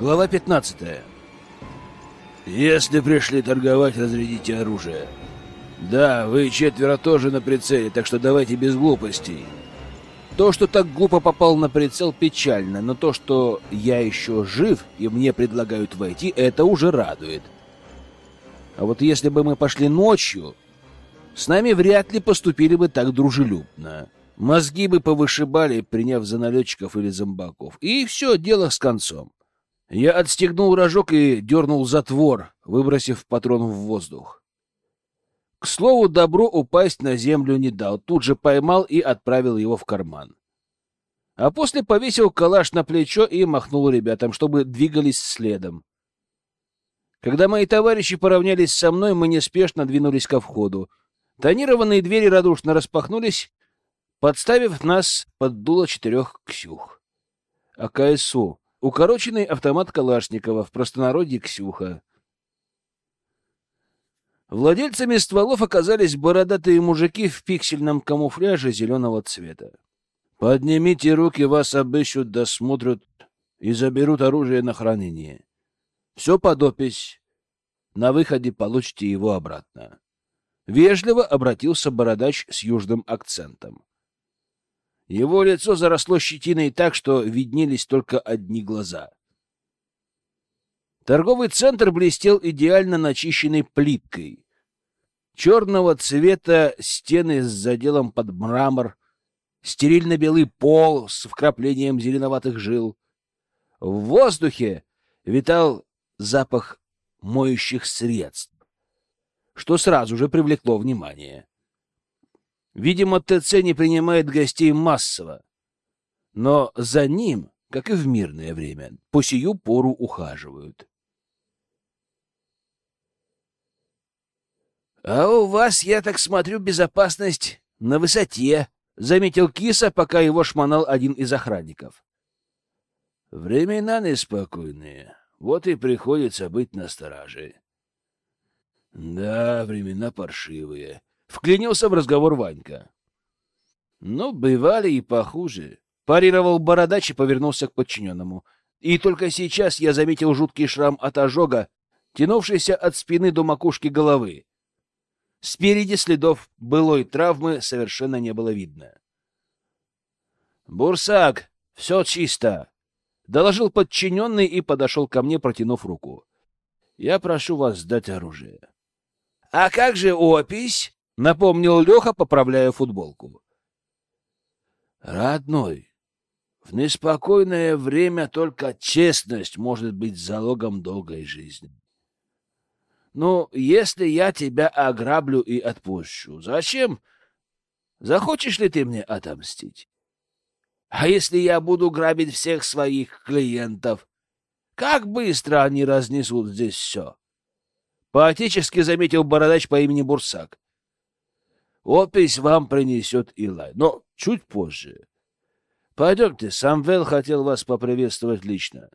Глава 15. Если пришли торговать, разрядите оружие. Да, вы четверо тоже на прицеле, так что давайте без глупостей. То, что так глупо попал на прицел, печально, но то, что я еще жив и мне предлагают войти, это уже радует. А вот если бы мы пошли ночью, с нами вряд ли поступили бы так дружелюбно. Мозги бы повышибали, приняв за налетчиков или зомбаков. И все, дело с концом. Я отстегнул рожок и дернул затвор, выбросив патрон в воздух. К слову, добро упасть на землю не дал, тут же поймал и отправил его в карман. А после повесил калаш на плечо и махнул ребятам, чтобы двигались следом. Когда мои товарищи поравнялись со мной, мы неспешно двинулись ко входу. Тонированные двери радушно распахнулись, подставив нас под дуло четырех «Ксюх». АКСУ. Укороченный автомат Калашникова, в простонародье «Ксюха». Владельцами стволов оказались бородатые мужики в пиксельном камуфляже зеленого цвета. «Поднимите руки, вас обыщут, досмотрят и заберут оружие на хранение. Все под опись. На выходе получите его обратно». Вежливо обратился бородач с южным акцентом. Его лицо заросло щетиной так, что виднелись только одни глаза. Торговый центр блестел идеально начищенной плиткой. Черного цвета стены с заделом под мрамор, стерильно-белый пол с вкраплением зеленоватых жил. В воздухе витал запах моющих средств, что сразу же привлекло внимание. Видимо, ТЦ не принимает гостей массово, но за ним, как и в мирное время, по сию пору ухаживают. — А у вас, я так смотрю, безопасность на высоте, — заметил киса, пока его шмонал один из охранников. — Времена неспокойные, вот и приходится быть настороже. — Да, времена паршивые, — вклинился в разговор Ванька. — Ну, бывали и похуже. Парировал бородач и повернулся к подчиненному. И только сейчас я заметил жуткий шрам от ожога, тянувшийся от спины до макушки головы. Спереди следов былой травмы совершенно не было видно. «Бурсак, все чисто!» — доложил подчиненный и подошел ко мне, протянув руку. «Я прошу вас сдать оружие». «А как же опись?» — напомнил Леха, поправляя футболку. «Родной, в неспокойное время только честность может быть залогом долгой жизни. Ну, если я тебя ограблю и отпущу, зачем? Захочешь ли ты мне отомстить? А если я буду грабить всех своих клиентов? Как быстро они разнесут здесь все? Поотечески заметил бородач по имени Бурсак. Опись вам принесет Илай, но чуть позже. Пойдемте, Самвел хотел вас поприветствовать лично.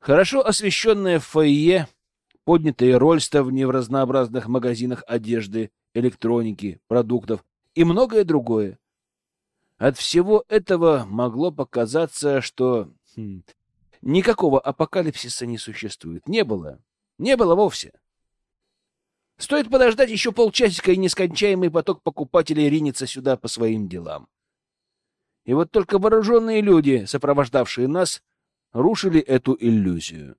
Хорошо освещенное фойе поднятые рольставни в разнообразных магазинах одежды, электроники, продуктов и многое другое. От всего этого могло показаться, что хм, никакого апокалипсиса не существует. Не было. Не было вовсе. Стоит подождать еще полчасика, и нескончаемый поток покупателей ринется сюда по своим делам. И вот только вооруженные люди, сопровождавшие нас, рушили эту иллюзию.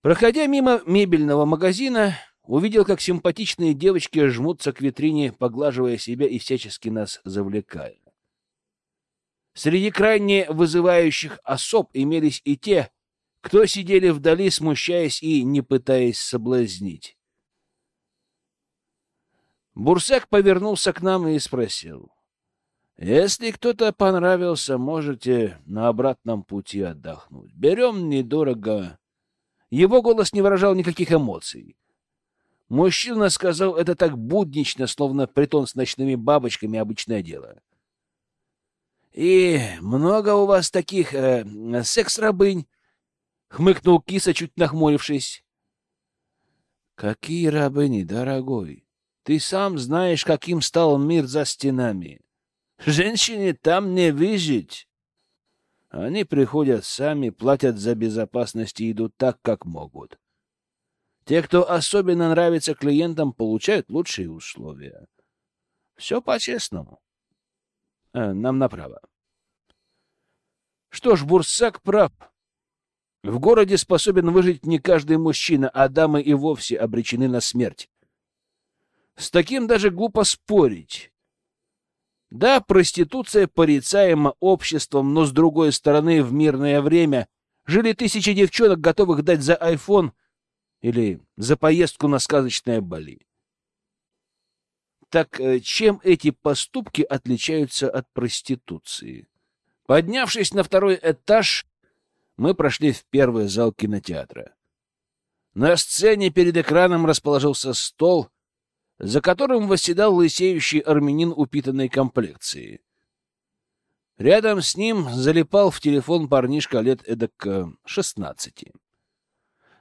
Проходя мимо мебельного магазина, увидел, как симпатичные девочки жмутся к витрине, поглаживая себя и всячески нас завлекая. Среди крайне вызывающих особ имелись и те, кто сидели вдали, смущаясь и не пытаясь соблазнить. Бурсак повернулся к нам и спросил. — Если кто-то понравился, можете на обратном пути отдохнуть. Берем недорого его голос не выражал никаких эмоций. Мужчина сказал это так буднично, словно притон с ночными бабочками — обычное дело. — И много у вас таких э, секс-рабынь? — хмыкнул киса, чуть нахмурившись. — Какие рабыни, дорогой? Ты сам знаешь, каким стал мир за стенами. Женщине там не выжить. Они приходят сами, платят за безопасность и идут так, как могут. Те, кто особенно нравится клиентам, получают лучшие условия. Все по-честному. Э, нам направо. Что ж, Бурсак прав. В городе способен выжить не каждый мужчина, а дамы и вовсе обречены на смерть. С таким даже глупо спорить. Да, проституция порицаема обществом, но, с другой стороны, в мирное время жили тысячи девчонок, готовых дать за айфон или за поездку на сказочное Бали. Так э, чем эти поступки отличаются от проституции? Поднявшись на второй этаж, мы прошли в первый зал кинотеатра. На сцене перед экраном расположился стол, за которым восседал лысеющий армянин упитанной комплекции. Рядом с ним залипал в телефон парнишка лет эдак э, шестнадцати.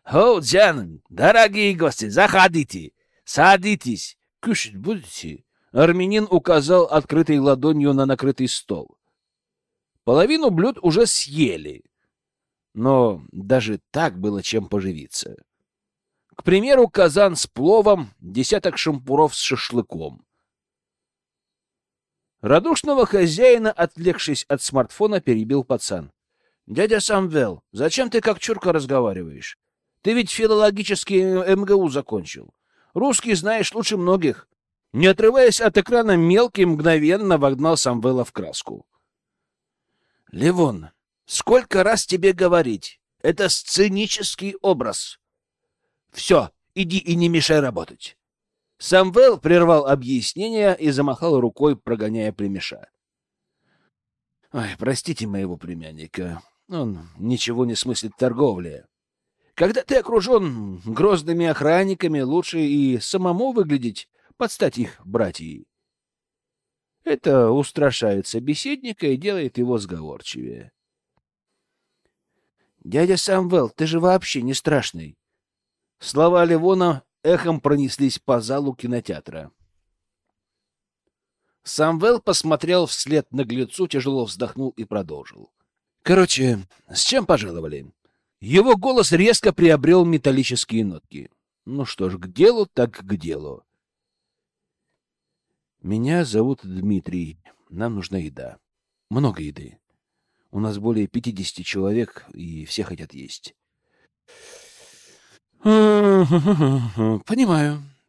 — Джан, дорогие гости, заходите, садитесь, кушать будете? Армянин указал открытой ладонью на накрытый стол. Половину блюд уже съели, но даже так было чем поживиться. К примеру, казан с пловом, десяток шампуров с шашлыком. Радушного хозяина, отвлекшись от смартфона, перебил пацан. — Дядя Самвел, зачем ты как чурка разговариваешь? Ты ведь филологический МГУ закончил. Русский знаешь лучше многих. Не отрываясь от экрана, мелкий мгновенно вогнал Самвела в краску. — Левон, сколько раз тебе говорить? Это сценический образ. Все, иди и не мешай работать. Самвел прервал объяснение и замахал рукой, прогоняя племеша. Ой, простите моего племянника. Он ничего не смыслит в торговле. Когда ты окружен грозными охранниками, лучше и самому выглядеть под стать их братьей. Это устрашает собеседника и делает его сговорчивее. «Дядя Самвел, ты же вообще не страшный. Слова Левона эхом пронеслись по залу кинотеатра. Самвел посмотрел вслед наглецу, тяжело вздохнул и продолжил. Короче, с чем пожаловали? Его голос резко приобрел металлические нотки. Ну что ж, к делу так к делу. Меня зовут Дмитрий. Нам нужна еда. Много еды. У нас более пятидесяти человек, и все хотят есть. Понимаю,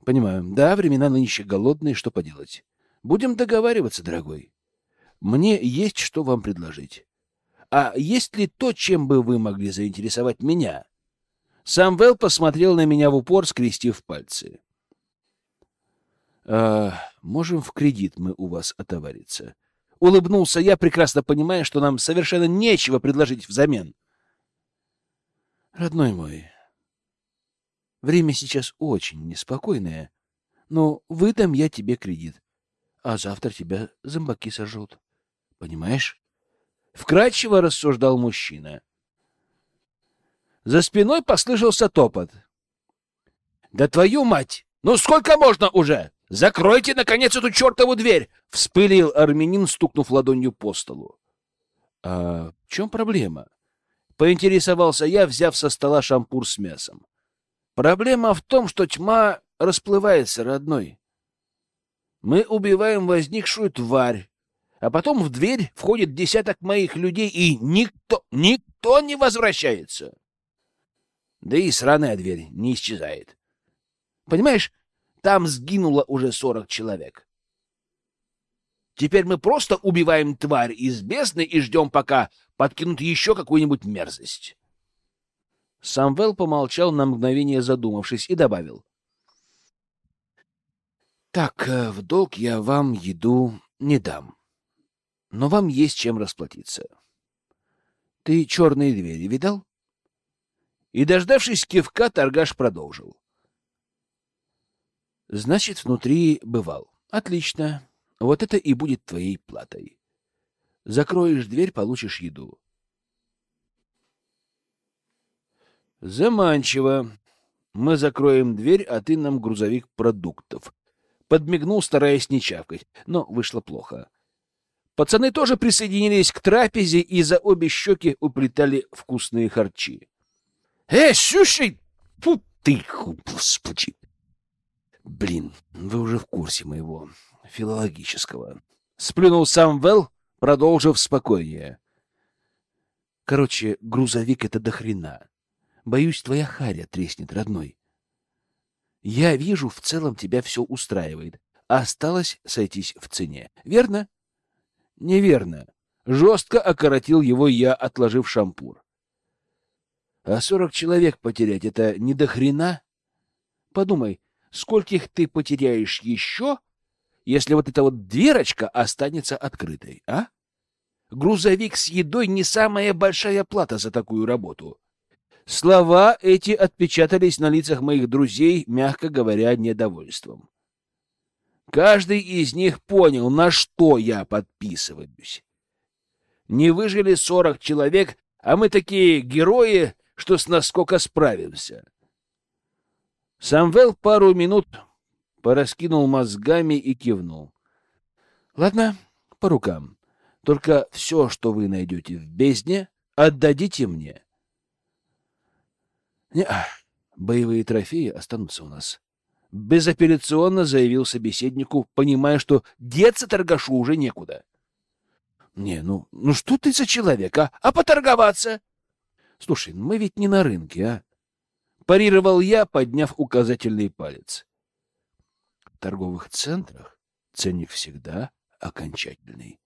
понимаю. Да, времена нынче голодные, что поделать. Будем договариваться, дорогой. Мне есть что вам предложить. А есть ли то, чем бы вы могли заинтересовать меня? Самвел посмотрел на меня в упор, скрестив пальцы. А, можем в кредит мы у вас отовариться. Улыбнулся я, прекрасно понимая, что нам совершенно нечего предложить взамен. Родной мой, Время сейчас очень неспокойное, но выдам я тебе кредит, а завтра тебя зомбаки сожрут. Понимаешь? Вкратчиво рассуждал мужчина. За спиной послышался топот. «Да твою мать! Ну сколько можно уже? Закройте, наконец, эту чертову дверь!» — вспылил армянин, стукнув ладонью по столу. «А в чем проблема?» — поинтересовался я, взяв со стола шампур с мясом. Проблема в том, что тьма расплывается, родной. Мы убиваем возникшую тварь, а потом в дверь входит десяток моих людей, и никто, никто не возвращается. Да и сраная дверь не исчезает. Понимаешь, там сгинуло уже сорок человек. Теперь мы просто убиваем тварь из бездны и ждем, пока подкинут еще какую-нибудь мерзость. Самвел помолчал на мгновение, задумавшись, и добавил. «Так, э, в долг я вам еду не дам, но вам есть чем расплатиться. Ты черные двери видал?» И, дождавшись кивка, торгаш продолжил. «Значит, внутри бывал. Отлично. Вот это и будет твоей платой. Закроешь дверь, получишь еду. Заманчиво. Мы закроем дверь, а ты нам грузовик продуктов. Подмигнул, стараясь не чавкать, но вышло плохо. Пацаны тоже присоединились к трапезе и за обе щеки уплетали вкусные харчи. — Эй, слушай! Фу ты, господи! Блин, вы уже в курсе моего филологического. Сплюнул сам Вэл, продолжив спокойнее. Короче, грузовик — это до хрена. Боюсь, твоя харя треснет, родной. Я вижу, в целом тебя все устраивает. Осталось сойтись в цене. Верно? Неверно. Жестко окоротил его я, отложив шампур. А сорок человек потерять — это не до хрена? Подумай, скольких ты потеряешь еще, если вот эта вот дверочка останется открытой, а? Грузовик с едой не самая большая плата за такую работу. Слова эти отпечатались на лицах моих друзей, мягко говоря, недовольством. Каждый из них понял, на что я подписываюсь. Не выжили сорок человек, а мы такие герои, что с наскока справимся. Самвел пару минут пораскинул мозгами и кивнул. — Ладно, по рукам. Только все, что вы найдете в бездне, отдадите мне. — Не, боевые трофеи останутся у нас. Безапелляционно заявил собеседнику, понимая, что деться торгашу уже некуда. — Не, ну, ну что ты за человек, а? А поторговаться? — Слушай, мы ведь не на рынке, а? Парировал я, подняв указательный палец. В торговых центрах ценник всегда окончательный.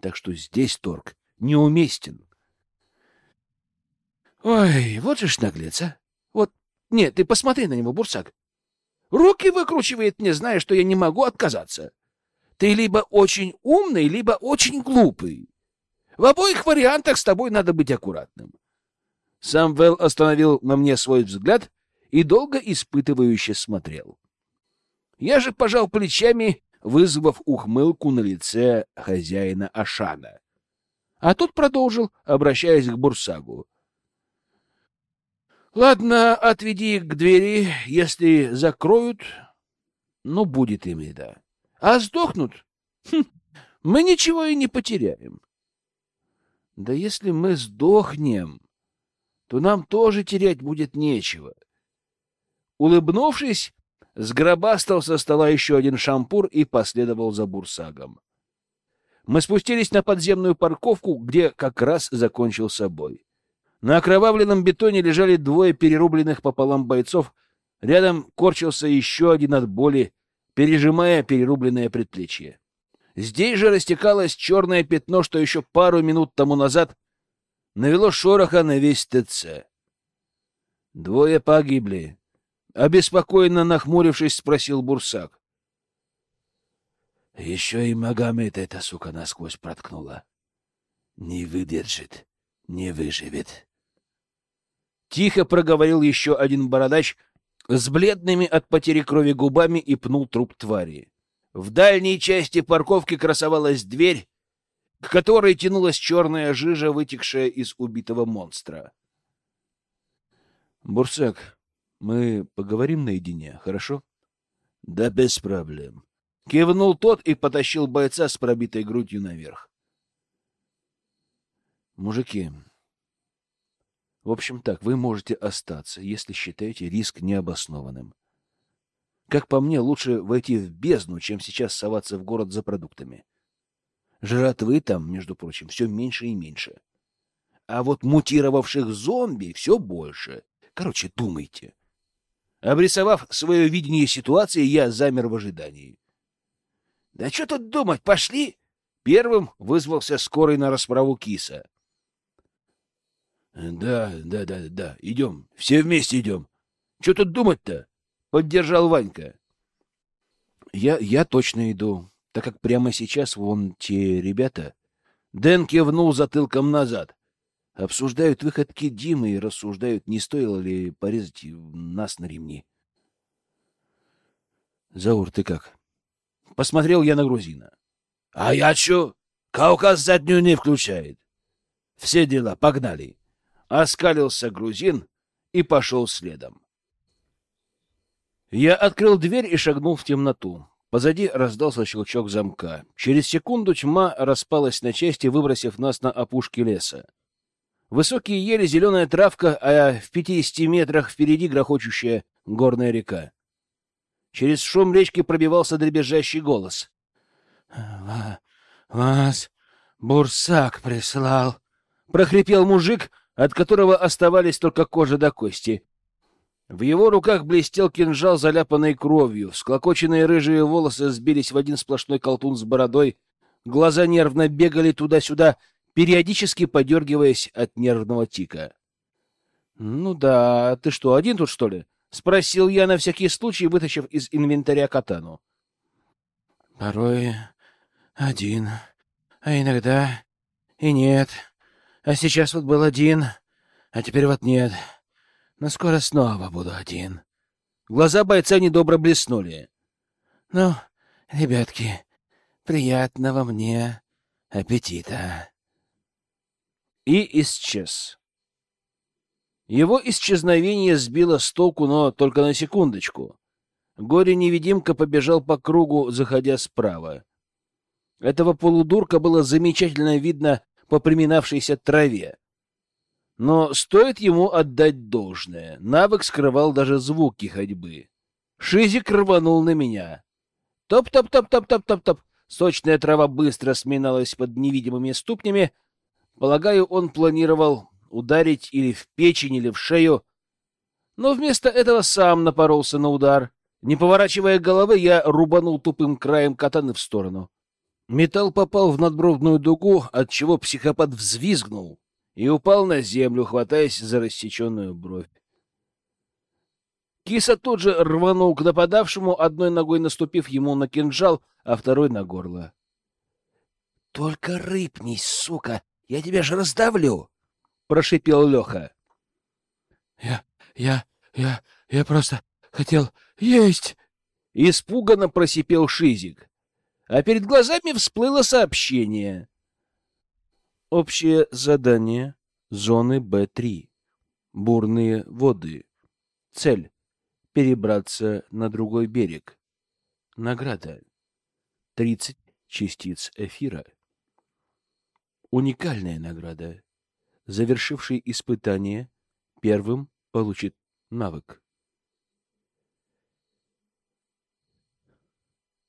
Так что здесь торг неуместен. Ой, вот же ж наглец, а! Вот, нет, ты посмотри на него, Бурсак. Руки выкручивает мне, зная, что я не могу отказаться. Ты либо очень умный, либо очень глупый. В обоих вариантах с тобой надо быть аккуратным. Самвел остановил на мне свой взгляд и долго испытывающе смотрел. Я же пожал плечами, вызвав ухмылку на лице хозяина Ашана. А тот продолжил, обращаясь к Бурсагу. — Ладно, отведи к двери. Если закроют, ну, будет им еда. А сдохнут? Хм, мы ничего и не потеряем. Да если мы сдохнем, то нам тоже терять будет нечего. Улыбнувшись, сгробастал со стола еще один шампур и последовал за бурсагом. Мы спустились на подземную парковку, где как раз закончился бой. На окровавленном бетоне лежали двое перерубленных пополам бойцов, рядом корчился еще один от боли, пережимая перерубленное предплечье. Здесь же растекалось черное пятно, что еще пару минут тому назад навело шороха на весь ТЦ. Двое погибли. Обеспокоенно нахмурившись, спросил Бурсак. Еще и Магомед эта сука насквозь проткнула. Не выдержит, не выживет. Тихо проговорил еще один бородач с бледными от потери крови губами и пнул труп твари. В дальней части парковки красовалась дверь, к которой тянулась черная жижа, вытекшая из убитого монстра. «Бурсак, мы поговорим наедине, хорошо?» «Да без проблем». Кивнул тот и потащил бойца с пробитой грудью наверх. «Мужики, в общем так, вы можете остаться, если считаете риск необоснованным. Как по мне, лучше войти в бездну, чем сейчас соваться в город за продуктами. Жратвы там, между прочим, все меньше и меньше. А вот мутировавших зомби все больше. Короче, думайте. Обрисовав свое видение ситуации, я замер в ожидании. — Да что тут думать, пошли! Первым вызвался скорый на расправу киса. — Да, да, да, да, идем, все вместе идем. Что тут думать-то? — поддержал Ванька. — Я, я точно иду, так как прямо сейчас вон те ребята... Дэн кивнул затылком назад. Обсуждают выходки Димы и рассуждают, не стоило ли порезать нас на ремни. Заур, ты как? Посмотрел я на грузина. А я чё? Кавказ заднюю не включает. Все дела, погнали. Оскалился грузин и пошел следом. Я открыл дверь и шагнул в темноту. Позади раздался щелчок замка. Через секунду тьма распалась на части, выбросив нас на опушки леса. Высокие ели, зеленая травка, а в пятидесяти метрах впереди грохочущая горная река. Через шум речки пробивался дребезжащий голос. — Вас Бурсак прислал, — прохрипел мужик, от которого оставались только кожа до кости. В его руках блестел кинжал, заляпанный кровью. Склокоченные рыжие волосы сбились в один сплошной колтун с бородой. Глаза нервно бегали туда-сюда, периодически подергиваясь от нервного тика. — Ну да, ты что, один тут, что ли? — спросил я на всякий случай, вытащив из инвентаря катану. — Порой один, а иногда и нет. А сейчас вот был один, а теперь вот нет. — но скоро снова буду один. Глаза бойца недобро блеснули. Ну, ребятки, приятного мне аппетита. И исчез. Его исчезновение сбило с толку, но только на секундочку. Горе-невидимка побежал по кругу, заходя справа. Этого полудурка было замечательно видно по приминавшейся траве. Но стоит ему отдать должное. Навык скрывал даже звуки ходьбы. Шизик рванул на меня. Топ-топ-топ-топ-топ-топ-топ. Сочная трава быстро сминалась под невидимыми ступнями. Полагаю, он планировал ударить или в печень, или в шею. Но вместо этого сам напоролся на удар. Не поворачивая головы, я рубанул тупым краем катаны в сторону. Металл попал в надбровную дугу, отчего психопат взвизгнул и упал на землю, хватаясь за рассеченную бровь. Киса тут же рванул к нападавшему, одной ногой наступив ему на кинжал, а второй на горло. — Только рыпнись, сука! Я тебя же раздавлю! — прошипел Леха. — Я... я... я... я просто хотел есть! — испуганно просипел Шизик. А перед глазами всплыло сообщение — Общее задание зоны Б3. Бурные воды. Цель — перебраться на другой берег. Награда — 30 частиц эфира. Уникальная награда. Завершивший испытание первым получит навык.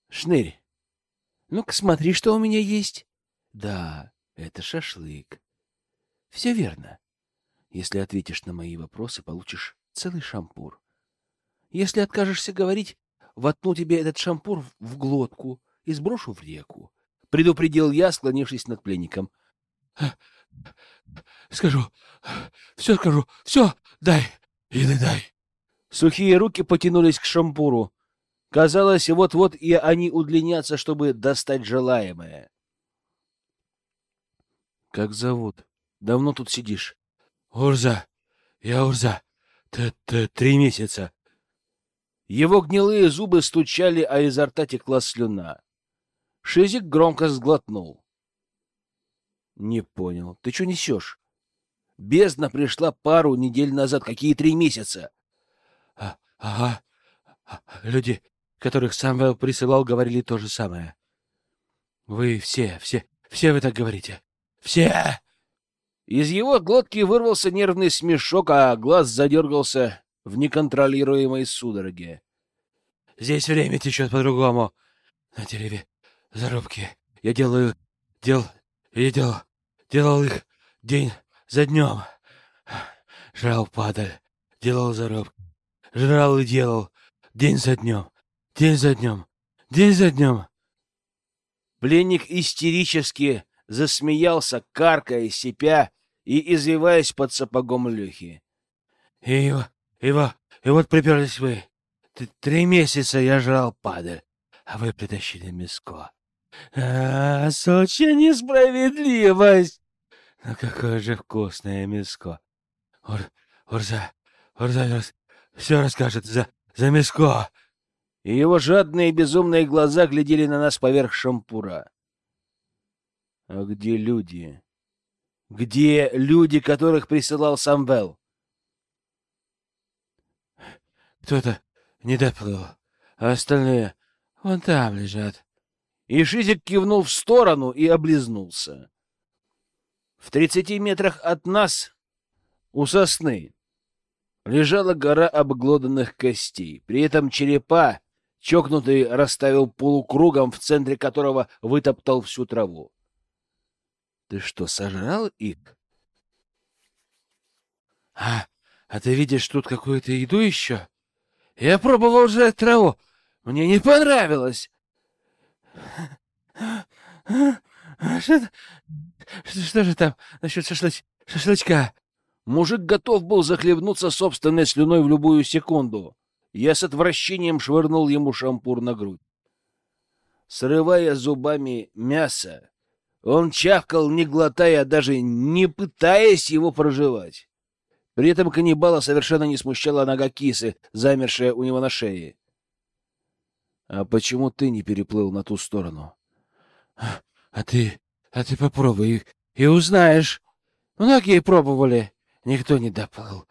Шнырь, ну-ка смотри, что у меня есть. Да, это шашлык. Все верно. Если ответишь на мои вопросы, получишь целый шампур. Если откажешься говорить, воткну тебе этот шампур в глотку и сброшу в реку. Предупредил я, склонившись над пленником. Скажу, все скажу, все, дай, или дай. Сухие руки потянулись к шампуру. Казалось, вот-вот и они удлинятся, чтобы достать желаемое. Как зовут? Давно тут сидишь? Урза. Я Урза. Т-т три месяца. Его гнилые зубы стучали, а изо рта текла слюна. Шизик громко сглотнул. Не понял. Ты что несешь? Бездна пришла пару недель назад. Какие три месяца? А, ага. А, люди, которых Самвел присылал, говорили то же самое. Вы все, все, все вы так говорите. Все!» Из его глотки вырвался нервный смешок, а глаз задергался в неконтролируемой судороге. «Здесь время течет по-другому. На дереве зарубки. Я делаю... дел... я делал... делал их день за днем. Жрал падаль, делал зарубки. Жрал и делал день за днем, день за днем, день за днем». Пленник истерически засмеялся, каркая, сипя и извиваясь под сапогом Лехи. — И его, его, и вот приперлись вы. Три месяца я жрал падаль, а вы притащили миско. А, сочья несправедливость! Ну какое же вкусное миско! Ур, Урза, Урза все расскажет за, за миско! И его жадные безумные глаза глядели на нас поверх шампура. А где люди? Где люди, которых присылал Самвел? Кто-то не доплыл, а остальные Вон там лежат. И Шизик кивнул в сторону и облизнулся. В тридцати метрах от нас, у сосны, лежала гора обглоданных костей. При этом черепа чокнутый расставил полукругом, в центре которого вытоптал всю траву. — Ты что, сожрал их? — А, а ты видишь тут какую-то еду еще? Я пробовал уже траву. Мне не понравилось. Что, что же там насчет шашлыч, шашлычка? Мужик готов был захлебнуться собственной слюной в любую секунду. Я с отвращением швырнул ему шампур на грудь. Срывая зубами мясо, он чавкал, не глотая, даже не пытаясь его проживать. При этом каннибала совершенно не смущала нога кисы, замершая у него на шее. — А почему ты не переплыл на ту сторону? — А ты... а ты попробуй и узнаешь. Многие пробовали. Никто не доплыл.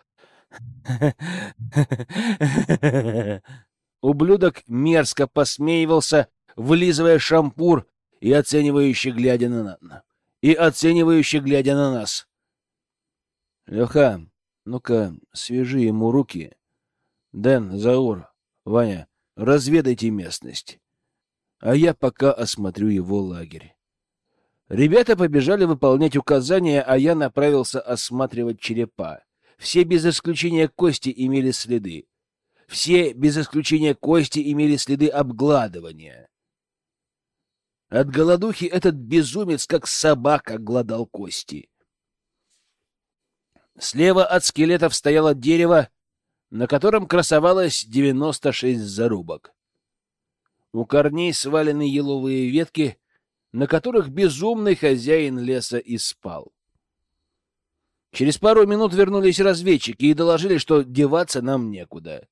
Ублюдок мерзко посмеивался, вылизывая шампур и оценивающе глядя на нас. И оценивающе глядя на нас. Леха, ну-ка, свяжи ему руки. Дэн, Заур, Ваня, разведайте местность. А я пока осмотрю его лагерь. Ребята побежали выполнять указания, а я направился осматривать черепа. Все без исключения кости имели следы. Все без исключения кости имели следы обгладывания. От голодухи этот безумец, как собака, гладал кости. Слева от скелетов стояло дерево, на котором красовалось 96 зарубок. У корней свалены еловые ветки, на которых безумный хозяин леса и спал. Через пару минут вернулись разведчики и доложили, что деваться нам некуда.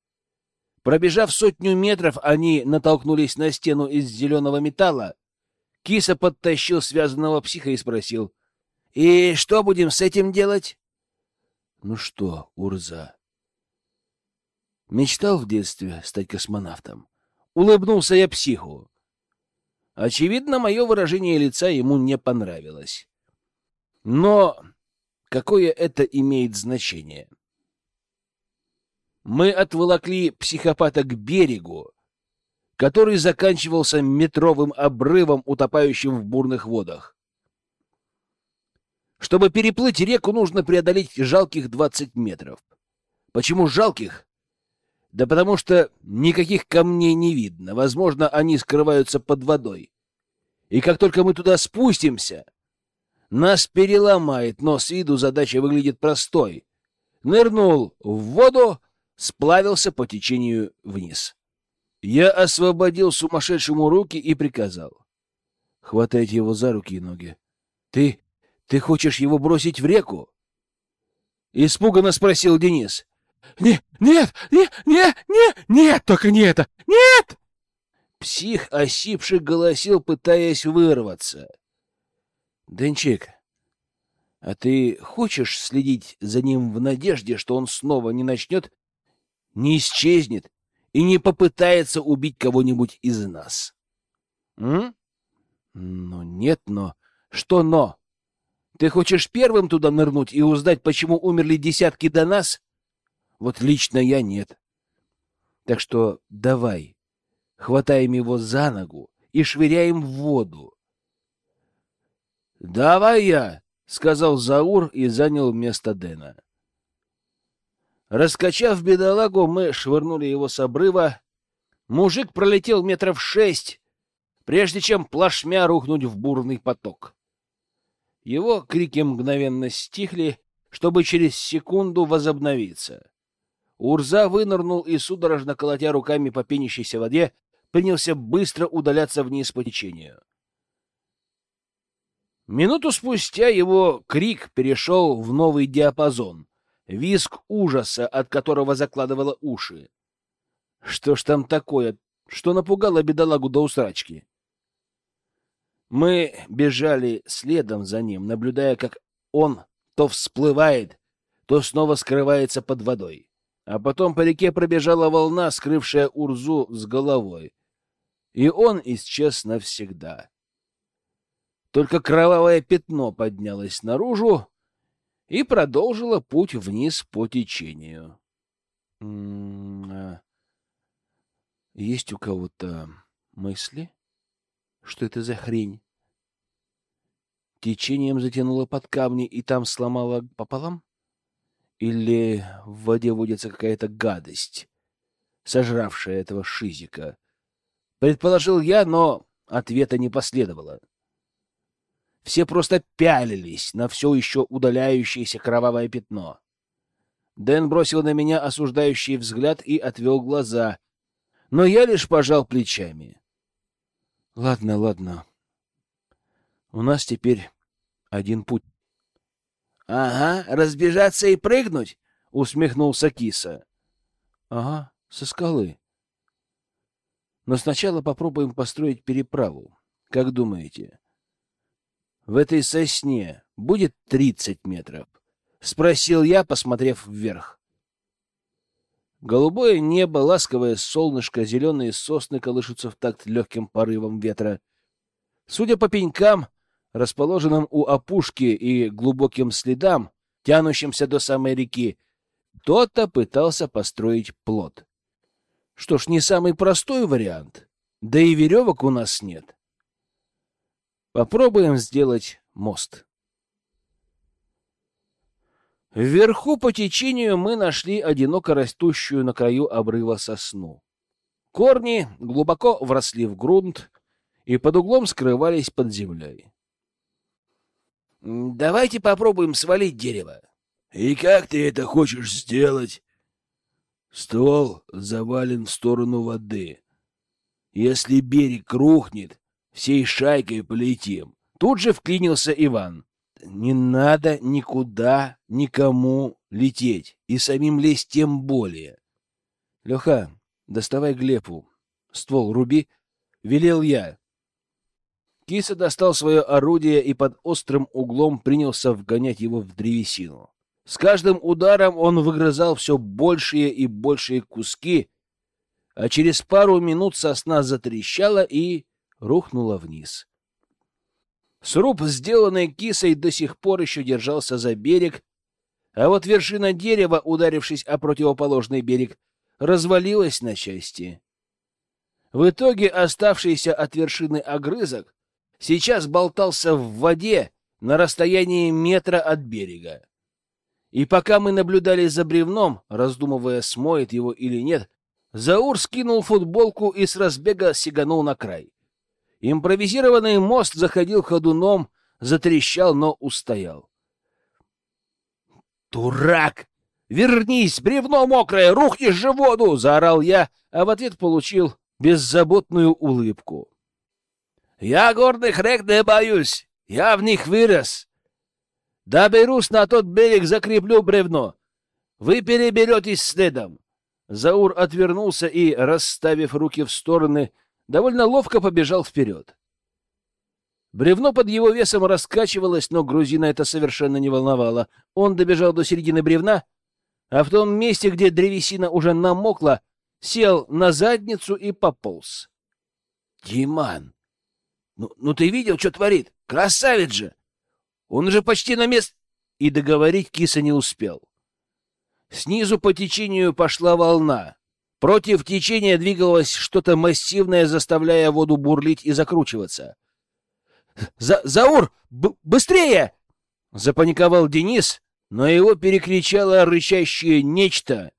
Пробежав сотню метров, они натолкнулись на стену из зеленого металла. Киса подтащил связанного психа и спросил. — И что будем с этим делать? — Ну что, Урза? Мечтал в детстве стать космонавтом. Улыбнулся я психу. Очевидно, мое выражение лица ему не понравилось. Но какое это имеет значение? Мы отволокли психопата к берегу, который заканчивался метровым обрывом, утопающим в бурных водах. Чтобы переплыть реку, нужно преодолеть жалких 20 метров. Почему жалких? Да потому что никаких камней не видно. Возможно, они скрываются под водой. И как только мы туда спустимся, нас переломает, но с виду задача выглядит простой. Нырнул в воду, сплавился по течению вниз. Я освободил сумасшедшему руки и приказал. Хватайте его за руки и ноги. Ты... ты хочешь его бросить в реку? Испуганно спросил Денис. Не, нет, не, не, не, нет, только не это, нет! Псих осипший голосил, пытаясь вырваться. Денчик, а ты хочешь следить за ним в надежде, что он снова не начнет, не исчезнет и не попытается убить кого-нибудь из нас? М? Ну, нет, но... Что но? Ты хочешь первым туда нырнуть и узнать, почему умерли десятки до нас? Вот лично я нет. Так что давай, хватаем его за ногу и швыряем в воду. «Давай я!» — сказал Заур и занял место Дэна. Раскачав бедолагу, мы швырнули его с обрыва. Мужик пролетел метров шесть, прежде чем плашмя рухнуть в бурный поток. Его крики мгновенно стихли, чтобы через секунду возобновиться. Урза вынырнул и, судорожно колотя руками по пенящейся воде, принялся быстро удаляться вниз по течению. Минуту спустя его крик перешел в новый диапазон, визг ужаса, от которого закладывало уши. Что ж там такое, что напугало бедолагу до усрачки? Мы бежали следом за ним, наблюдая, как он то всплывает, то снова скрывается под водой. А потом по реке пробежала волна, скрывшая Урзу с головой. и он исчез навсегда. Только кровавое пятно поднялось наружу и продолжило путь вниз по течению. А есть у кого-то мысли? Что это за хрень? Течением затянуло под камни и там сломало пополам? Или в воде водится какая-то гадость, сожравшая этого шизика? Предположил я, но ответа не последовало. Все просто пялились на все еще удаляющееся кровавое пятно. Дэн бросил на меня осуждающий взгляд и отвел глаза, но я лишь пожал плечами. — Ладно, ладно. У нас теперь один путь. — Ага, разбежаться и прыгнуть? — усмехнулся киса. — Ага, со скалы. Но сначала попробуем построить переправу. Как думаете, в этой сосне будет тридцать метров? Спросил я, посмотрев вверх. Голубое небо, ласковое солнышко, зеленые сосны колышутся в такт легким порывом ветра. Судя по пенькам, расположенным у опушки и глубоким следам, тянущимся до самой реки, кто-то пытался построить плот. Что ж, не самый простой вариант. Да и веревок у нас нет. Попробуем сделать мост. Вверху по течению мы нашли одиноко растущую на краю обрыва сосну. Корни глубоко вросли в грунт и под углом скрывались под землей. «Давайте попробуем свалить дерево». «И как ты это хочешь сделать?» «Ствол завален в сторону воды. Если берег рухнет, Всей шайкой полетим. Тут же вклинился Иван. Не надо никуда никому лететь, и самим лезть тем более. Леха, доставай Глебу. Ствол руби, велел я. Киса достал свое орудие и под острым углом принялся вгонять его в древесину. С каждым ударом он выгрызал все большие и большие куски, а через пару минут сосна затрещала и рухнула вниз. Сруб, сделанный кисой, до сих пор еще держался за берег, а вот вершина дерева, ударившись о противоположный берег, развалилась на части. В итоге оставшийся от вершины огрызок сейчас болтался в воде на расстоянии метра от берега. И пока мы наблюдали за бревном, раздумывая, смоет его или нет, Заур скинул футболку и с разбега сиганул на край. Импровизированный мост заходил ходуном, затрещал, но устоял. «Дурак! Вернись! Бревно мокрое! Рухнешь же в воду!» — заорал я, а в ответ получил беззаботную улыбку. «Я горных рек не боюсь! Я в них вырос! Доберусь на тот берег, закреплю бревно! Вы переберетесь следом!» Заур отвернулся и, расставив руки в стороны, довольно ловко побежал вперед. Бревно под его весом раскачивалось, но грузина это совершенно не волновало. Он добежал до середины бревна, а в том месте, где древесина уже намокла, сел на задницу и пополз. — Диман, ну, ну ты видел, что творит? Красавец же! Он уже почти на мест... И договорить киса не успел. Снизу по течению пошла волна. Против течения двигалось что-то массивное, заставляя воду бурлить и закручиваться. За «Заур! быстрее!» — запаниковал Денис, но его перекричало рычащее нечто,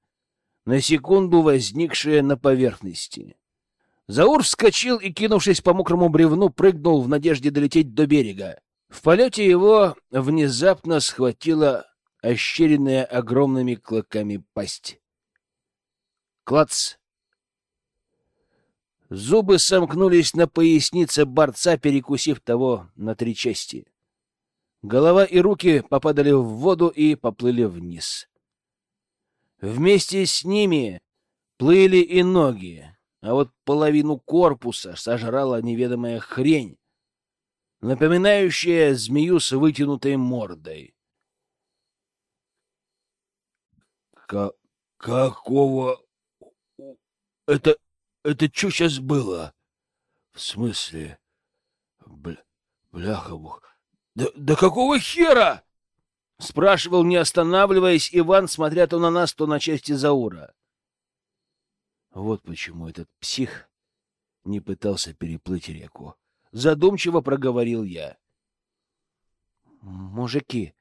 на секунду возникшее на поверхности. Заур вскочил и, кинувшись по мокрому бревну, прыгнул в надежде долететь до берега. В полете его внезапно схватила ощеренная огромными клыками пасть. Клац! Зубы сомкнулись на пояснице борца, перекусив того на три части. Голова и руки попадали в воду и поплыли вниз. Вместе с ними плыли и ноги, а вот половину корпуса сожрала неведомая хрень, напоминающая змею с вытянутой мордой. «Какого это... это что сейчас было? В смысле? Бля, бляха-бух. Да, да какого хера? Спрашивал, не останавливаясь, Иван, смотря то на нас, то на части Заура. Вот почему этот псих не пытался переплыть реку. Задумчиво проговорил я. Мужики,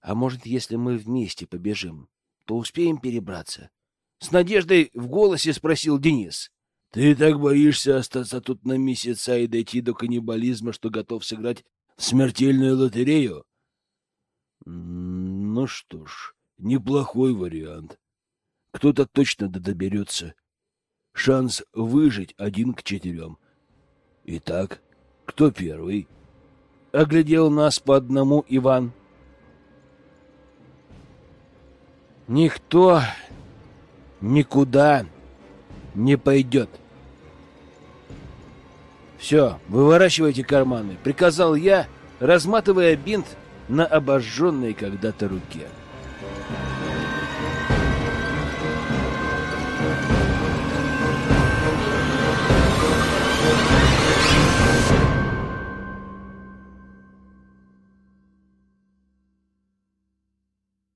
а может, если мы вместе побежим, то успеем перебраться? С надеждой в голосе спросил Денис. Ты так боишься остаться тут на месяца и дойти до каннибализма, что готов сыграть в смертельную лотерею? Ну что ж, неплохой вариант. Кто-то точно доберется. Шанс выжить один к четырем. Итак, кто первый? Оглядел нас по одному Иван. Никто никуда не пойдет. Все, выворачивайте карманы, приказал я, разматывая бинт на обожженной когда-то руке.